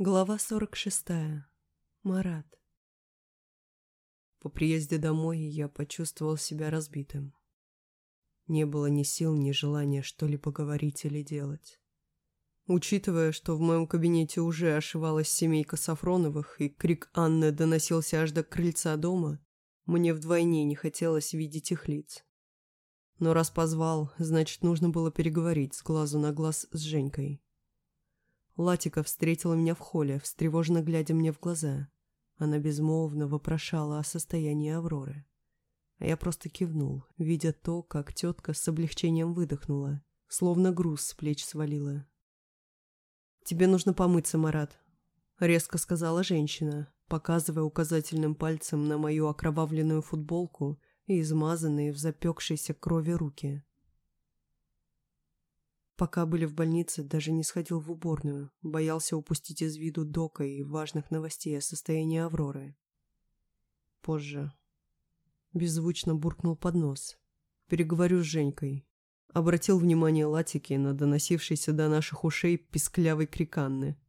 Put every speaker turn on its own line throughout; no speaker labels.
Глава 46. Марат. По приезде домой я почувствовал себя разбитым. Не было ни сил, ни желания что-либо говорить или делать. Учитывая, что в моем кабинете уже ошивалась семейка Сафроновых, и крик Анны доносился аж до крыльца дома, мне вдвойне не хотелось видеть их лиц. Но раз позвал, значит, нужно было переговорить с глазу на глаз с Женькой. Латика встретила меня в холле, встревоженно глядя мне в глаза. Она безмолвно вопрошала о состоянии Авроры. А я просто кивнул, видя то, как тетка с облегчением выдохнула, словно груз с плеч свалила. «Тебе нужно помыться, Марат», — резко сказала женщина, показывая указательным пальцем на мою окровавленную футболку и измазанные в запекшейся крови руки. Пока были в больнице, даже не сходил в уборную, боялся упустить из виду Дока и важных новостей о состоянии Авроры. Позже. Беззвучно буркнул под нос. Переговорю с Женькой. Обратил внимание Латики на доносившийся до наших ушей писклявый крик Анны.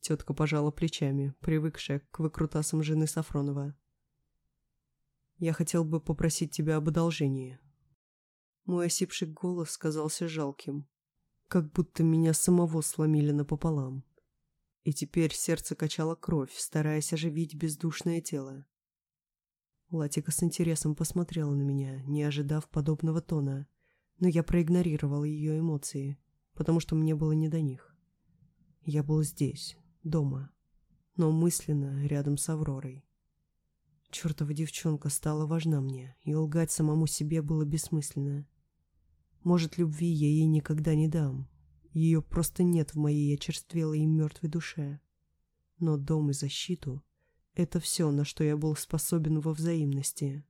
Тетка пожала плечами, привыкшая к выкрутасам жены Сафронова. «Я хотел бы попросить тебя об одолжении». Мой осипший голос казался жалким как будто меня самого сломили напополам. И теперь сердце качало кровь, стараясь оживить бездушное тело. Латика с интересом посмотрела на меня, не ожидав подобного тона, но я проигнорировал ее эмоции, потому что мне было не до них. Я был здесь, дома, но мысленно рядом с Авророй. Чертова девчонка стала важна мне, и лгать самому себе было бессмысленно. Может, любви я ей никогда не дам. Ее просто нет в моей очерствелой и мертвой душе. Но дом и защиту — это все, на что я был способен во взаимности.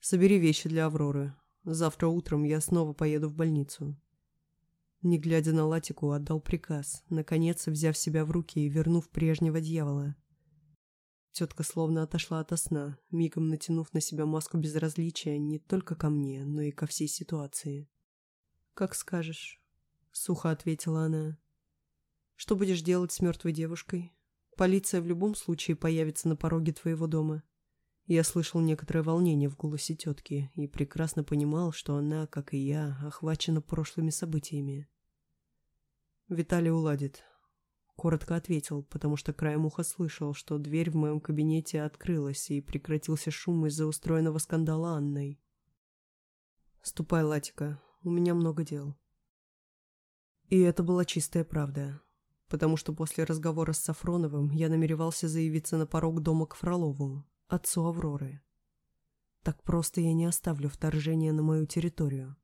Собери вещи для Авроры. Завтра утром я снова поеду в больницу. Не глядя на Латику, отдал приказ, наконец взяв себя в руки и вернув прежнего дьявола — Тетка словно отошла ото сна, мигом натянув на себя маску безразличия не только ко мне, но и ко всей ситуации. «Как скажешь», — сухо ответила она. «Что будешь делать с мертвой девушкой? Полиция в любом случае появится на пороге твоего дома». Я слышал некоторое волнение в голосе тетки и прекрасно понимал, что она, как и я, охвачена прошлыми событиями. Виталий уладит. Коротко ответил, потому что краем уха слышал, что дверь в моем кабинете открылась и прекратился шум из-за устроенного скандала Анной. «Ступай, Латика, у меня много дел». И это была чистая правда, потому что после разговора с Сафроновым я намеревался заявиться на порог дома к Фролову, отцу Авроры. Так просто я не оставлю вторжение на мою территорию.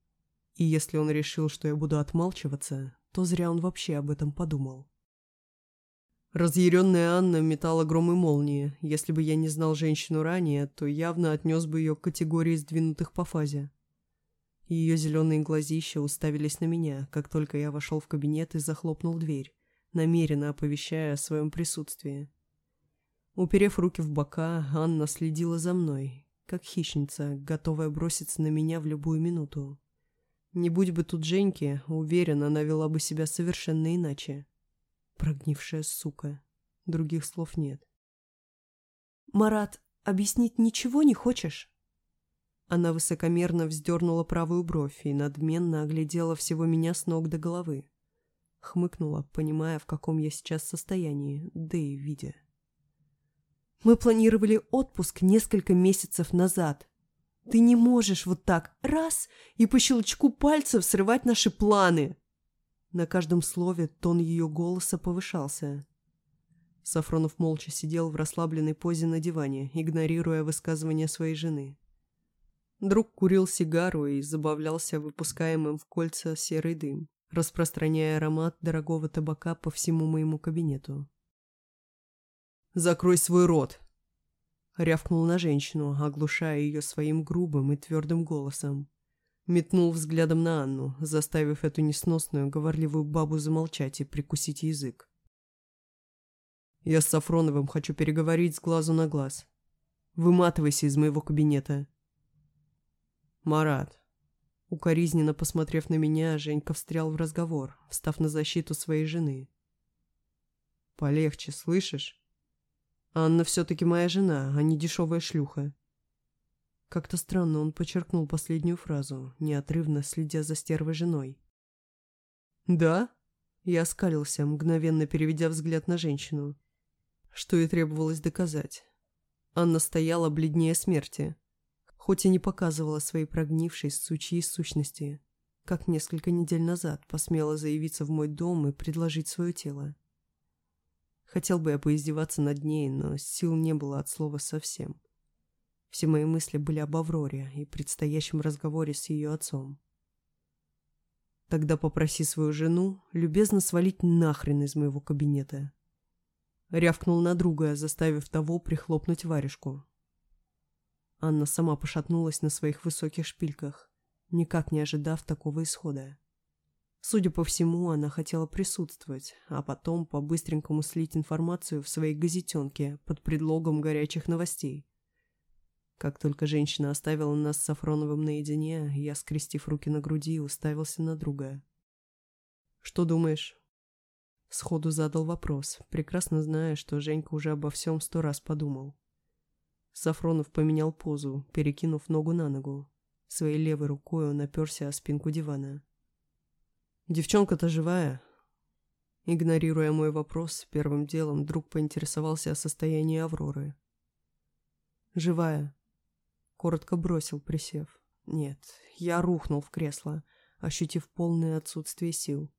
И если он решил, что я буду отмалчиваться, то зря он вообще об этом подумал. Разъяренная Анна метала гром и молнии. Если бы я не знал женщину ранее, то явно отнес бы ее к категории сдвинутых по фазе. Ее зеленые глазища уставились на меня, как только я вошел в кабинет и захлопнул дверь, намеренно оповещая о своем присутствии. Уперев руки в бока, Анна следила за мной, как хищница, готовая броситься на меня в любую минуту. Не будь бы тут Женьки, уверен, она вела бы себя совершенно иначе. Прогнившая сука. Других слов нет. «Марат, объяснить ничего не хочешь?» Она высокомерно вздернула правую бровь и надменно оглядела всего меня с ног до головы. Хмыкнула, понимая, в каком я сейчас состоянии, да и видя. «Мы планировали отпуск несколько месяцев назад. Ты не можешь вот так раз и по щелчку пальцев срывать наши планы!» На каждом слове тон ее голоса повышался. Сафронов молча сидел в расслабленной позе на диване, игнорируя высказывания своей жены. Друг курил сигару и забавлялся выпускаемым в кольца серый дым, распространяя аромат дорогого табака по всему моему кабинету. «Закрой свой рот!» Рявкнул на женщину, оглушая ее своим грубым и твердым голосом. Метнул взглядом на Анну, заставив эту несносную, говорливую бабу замолчать и прикусить язык. «Я с Сафроновым хочу переговорить с глазу на глаз. Выматывайся из моего кабинета». «Марат». Укоризненно посмотрев на меня, Женька встрял в разговор, встав на защиту своей жены. Полегче, слышишь? Анна все-таки моя жена, а не дешевая шлюха. Как-то странно он подчеркнул последнюю фразу, неотрывно следя за стервой женой. «Да?» Я оскалился, мгновенно переведя взгляд на женщину. Что и требовалось доказать. Анна стояла бледнее смерти, хоть и не показывала своей прогнившей сучьей сущности, как несколько недель назад посмела заявиться в мой дом и предложить свое тело. Хотел бы я поиздеваться над ней, но сил не было от слова совсем. Все мои мысли были об Авроре и предстоящем разговоре с ее отцом. Тогда попроси свою жену любезно свалить нахрен из моего кабинета. Рявкнул на друга, заставив того прихлопнуть варежку. Анна сама пошатнулась на своих высоких шпильках, никак не ожидав такого исхода. Судя по всему, она хотела присутствовать, а потом по-быстренькому слить информацию в своей газетенке под предлогом горячих новостей. Как только женщина оставила нас с Сафроновым наедине, я, скрестив руки на груди, уставился на друга. «Что думаешь?» Сходу задал вопрос, прекрасно зная, что Женька уже обо всем сто раз подумал. Сафронов поменял позу, перекинув ногу на ногу. Своей левой рукой он оперся о спинку дивана. «Девчонка-то живая?» Игнорируя мой вопрос, первым делом друг поинтересовался о состоянии Авроры. «Живая», — коротко бросил, присев. «Нет, я рухнул в кресло, ощутив полное отсутствие сил».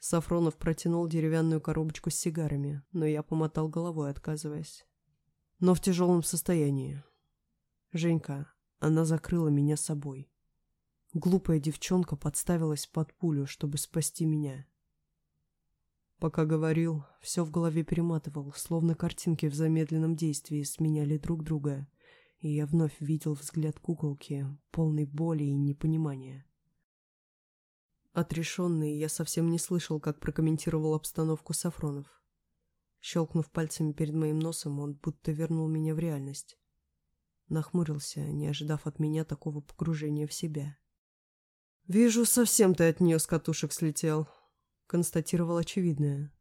Сафронов протянул деревянную коробочку с сигарами, но я помотал головой, отказываясь. «Но в тяжелом состоянии. Женька, она закрыла меня собой. Глупая девчонка подставилась под пулю, чтобы спасти меня. Пока говорил, все в голове перематывал, словно картинки в замедленном действии сменяли друг друга, и я вновь видел взгляд куколки, полный боли и непонимания. Отрешенный, я совсем не слышал, как прокомментировал обстановку Сафронов. Щелкнув пальцами перед моим носом, он будто вернул меня в реальность. Нахмурился, не ожидав от меня такого погружения в себя. «Вижу, совсем ты от нее с катушек слетел», — констатировал очевидное.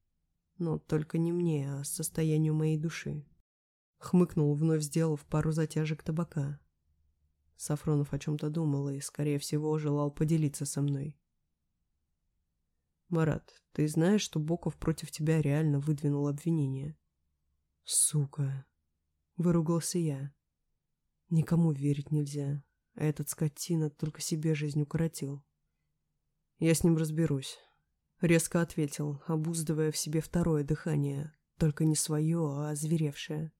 Но только не мне, а состоянию моей души. Хмыкнул, вновь сделав пару затяжек табака. Сафронов о чем-то думал и, скорее всего, желал поделиться со мной. «Марат, ты знаешь, что Боков против тебя реально выдвинул обвинение?» «Сука!» — выругался я. «Никому верить нельзя а этот скотина только себе жизнь укоротил. Я с ним разберусь. Резко ответил, обуздывая в себе второе дыхание, только не свое, а озверевшее.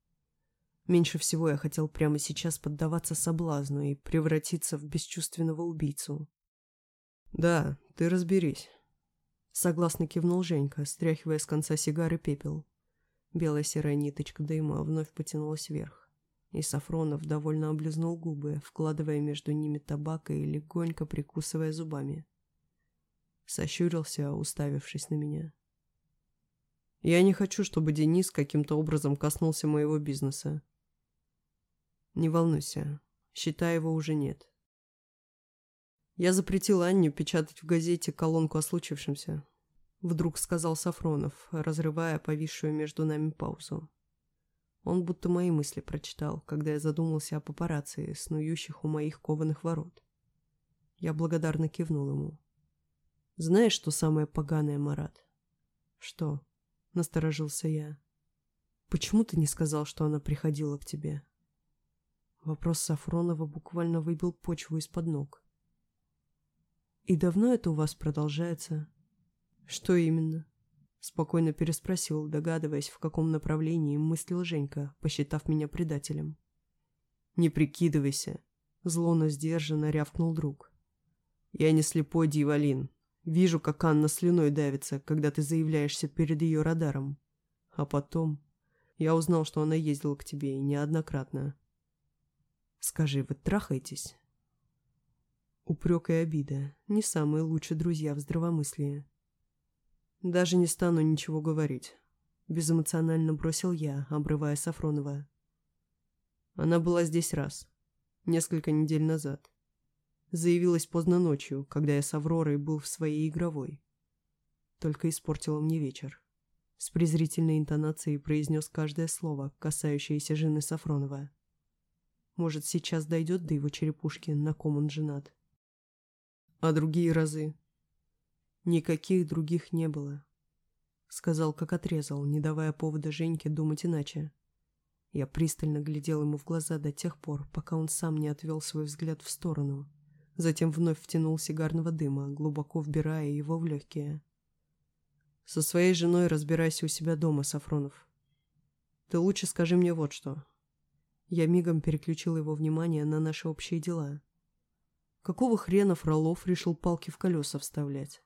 Меньше всего я хотел прямо сейчас поддаваться соблазну и превратиться в бесчувственного убийцу. «Да, ты разберись», — согласно кивнул Женька, стряхивая с конца сигары пепел. Белая серая ниточка дыма вновь потянулась вверх и Сафронов довольно облизнул губы, вкладывая между ними табак и легонько прикусывая зубами. Сощурился, уставившись на меня. «Я не хочу, чтобы Денис каким-то образом коснулся моего бизнеса. Не волнуйся, счета его уже нет. Я запретил Анне печатать в газете колонку о случившемся», — вдруг сказал Сафронов, разрывая повисшую между нами паузу. Он будто мои мысли прочитал, когда я задумался о папарацци, снующих у моих кованых ворот. Я благодарно кивнул ему. «Знаешь, что самое поганое, Марат?» «Что?» — насторожился я. «Почему ты не сказал, что она приходила к тебе?» Вопрос Сафронова буквально выбил почву из-под ног. «И давно это у вас продолжается?» «Что именно?» Спокойно переспросил, догадываясь, в каком направлении мыслил Женька, посчитав меня предателем. «Не прикидывайся!» Зло, но сдержанно рявкнул друг. «Я не слепой дьяволин. Вижу, как Анна слюной давится, когда ты заявляешься перед ее радаром. А потом я узнал, что она ездила к тебе и неоднократно. Скажи, вы трахаетесь?» Упрек и обида — не самые лучшие друзья в здравомыслии. Даже не стану ничего говорить. Безэмоционально бросил я, обрывая Сафронова. Она была здесь раз. Несколько недель назад. Заявилась поздно ночью, когда я с Авророй был в своей игровой. Только испортила мне вечер. С презрительной интонацией произнес каждое слово, касающееся жены Сафронова. Может, сейчас дойдет до его черепушки, на ком он женат. А другие разы? Никаких других не было. Сказал, как отрезал, не давая повода Женьке думать иначе. Я пристально глядел ему в глаза до тех пор, пока он сам не отвел свой взгляд в сторону. Затем вновь втянул сигарного дыма, глубоко вбирая его в легкие. «Со своей женой разбирайся у себя дома, Сафронов. Ты лучше скажи мне вот что». Я мигом переключил его внимание на наши общие дела. Какого хрена Фролов решил палки в колеса вставлять?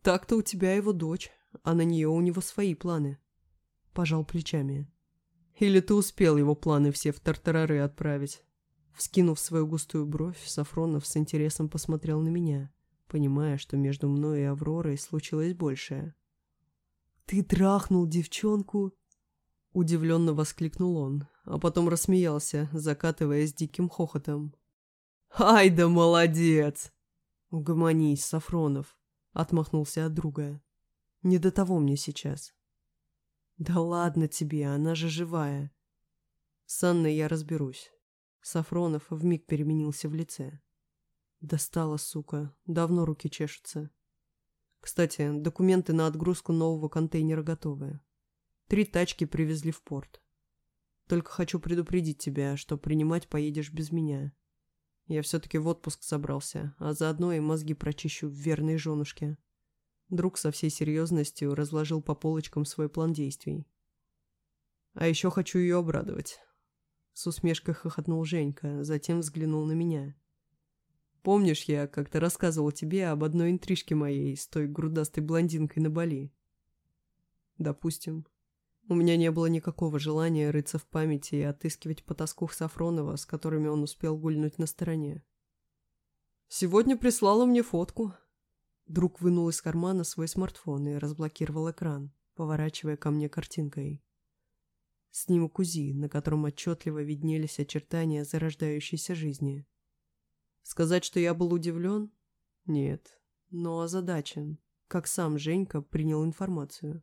«Так-то у тебя его дочь, а на нее у него свои планы», — пожал плечами. Или ты успел его планы все в тартарары отправить?» Вскинув свою густую бровь, Сафронов с интересом посмотрел на меня, понимая, что между мной и Авророй случилось большее. «Ты трахнул девчонку?» Удивленно воскликнул он, а потом рассмеялся, закатываясь диким хохотом. «Ай да молодец!» «Угомонись, Сафронов!» — отмахнулся от друга. «Не до того мне сейчас. «Да ладно тебе, она же живая!» С Анной я разберусь. Сафронов вмиг переменился в лице. Достала, сука, давно руки чешутся. Кстати, документы на отгрузку нового контейнера готовы. Три тачки привезли в порт. Только хочу предупредить тебя, что принимать поедешь без меня. Я все-таки в отпуск собрался, а заодно и мозги прочищу в верной женушке. Друг со всей серьезностью разложил по полочкам свой план действий. «А еще хочу ее обрадовать». С усмешкой хохотнул Женька, затем взглянул на меня. «Помнишь, я как-то рассказывал тебе об одной интрижке моей с той грудастой блондинкой на Бали?» «Допустим. У меня не было никакого желания рыться в памяти и отыскивать потаскух Сафронова, с которыми он успел гульнуть на стороне. Сегодня прислала мне фотку, Друг вынул из кармана свой смартфон и разблокировал экран, поворачивая ко мне картинкой. Снимок УЗИ, на котором отчетливо виднелись очертания зарождающейся жизни. Сказать, что я был удивлен? Нет, но озадачен, как сам Женька принял информацию.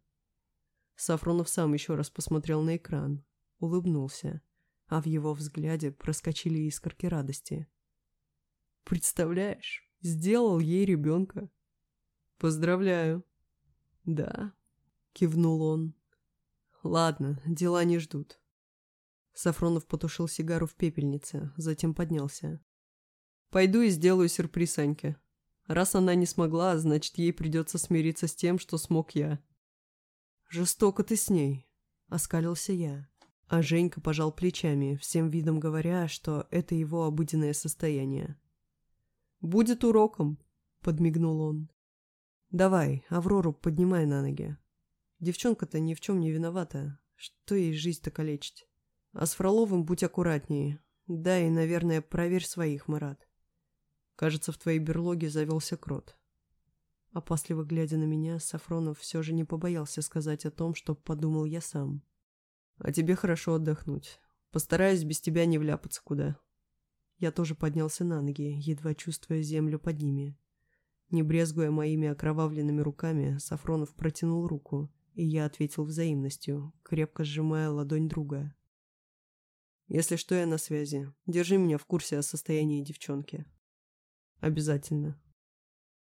Сафронов сам еще раз посмотрел на экран, улыбнулся, а в его взгляде проскочили искорки радости. «Представляешь, сделал ей ребенка!» «Поздравляю». «Да», — кивнул он. «Ладно, дела не ждут». Сафронов потушил сигару в пепельнице, затем поднялся. «Пойду и сделаю сюрприз Аньке. Раз она не смогла, значит, ей придется смириться с тем, что смог я». «Жестоко ты с ней», — оскалился я. А Женька пожал плечами, всем видом говоря, что это его обыденное состояние. «Будет уроком», — подмигнул он. «Давай, Аврору поднимай на ноги. Девчонка-то ни в чем не виновата. Что ей жизнь-то калечить? А с Фроловым будь аккуратнее. Да и, наверное, проверь своих, Марат. Кажется, в твоей берлоге завелся крот». Опасливо глядя на меня, Сафронов все же не побоялся сказать о том, что подумал я сам. «А тебе хорошо отдохнуть. Постараюсь без тебя не вляпаться куда». Я тоже поднялся на ноги, едва чувствуя землю под ними. Не брезгуя моими окровавленными руками, Сафронов протянул руку, и я ответил взаимностью, крепко сжимая ладонь друга. «Если что, я на связи. Держи меня в курсе о состоянии девчонки». «Обязательно»,